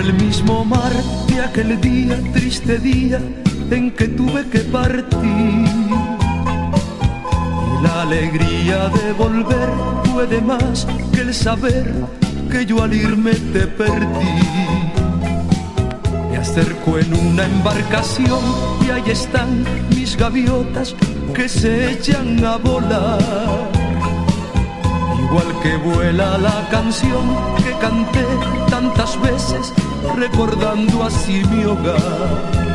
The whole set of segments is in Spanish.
el mismo mar de aquel día, triste día en que tuve que partir. Y la alegría de volver puede más que el saber que yo al irme te perdí. Me acerco en una embarcación y ahí están mis gaviotas que se echan a volar. Igual que vuela la canción que canté tantas veces recordando así mi hogar.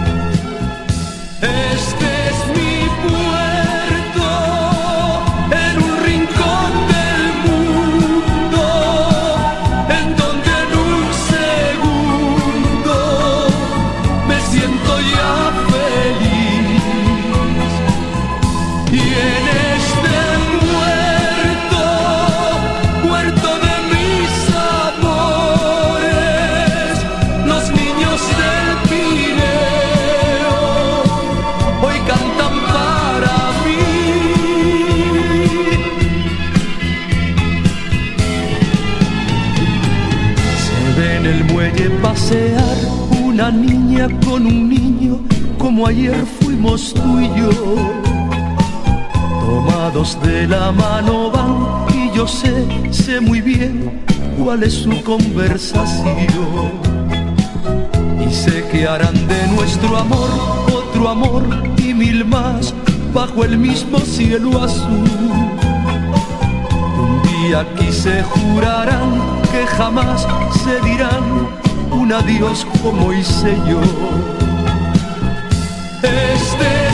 El muelle pasear una niña con un niño, como ayer fuimos tú y yo. Tomados de la mano van y yo sé, sé muy bien cuál es su conversación. Y sé que harán de nuestro amor otro amor y mil más bajo el mismo cielo azul. Un día aquí se jurarán que jamás se dirán un adiós como hice yo. Este